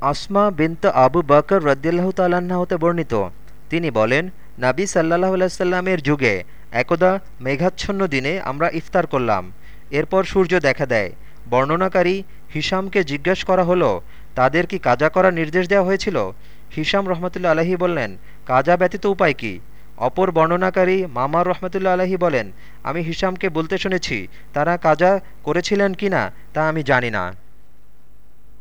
আসমা বিনত আবু বকর রদ্দিল্লাহ তাল্লাহ্ন হতে বর্ণিত। তিনি বলেন, নাবী সাল্লাহ আলাইসাল্লামের যুগে একদা মেঘাচ্ছন্ন দিনে আমরা ইফতার করলাম। এরপর সূর্য দেখা দেয়। বর্ণনাকারী হিসামকে জিজ্ঞেস করা হলো, তাদের কি কাজা করার নির্দেশ দেওয়া হয়েছিল? হিসাম রহমতুল্লা আলহি বললেন, কাজা ব্যতীত উপায় কি? অপর বর্ণনাকারী মামার রহমতুল্লা আলহি বলেন, আমি হিসামকে বলতে শুনেছি, তারা কাজা করেছিলেন কি না, তা আমি জানি না।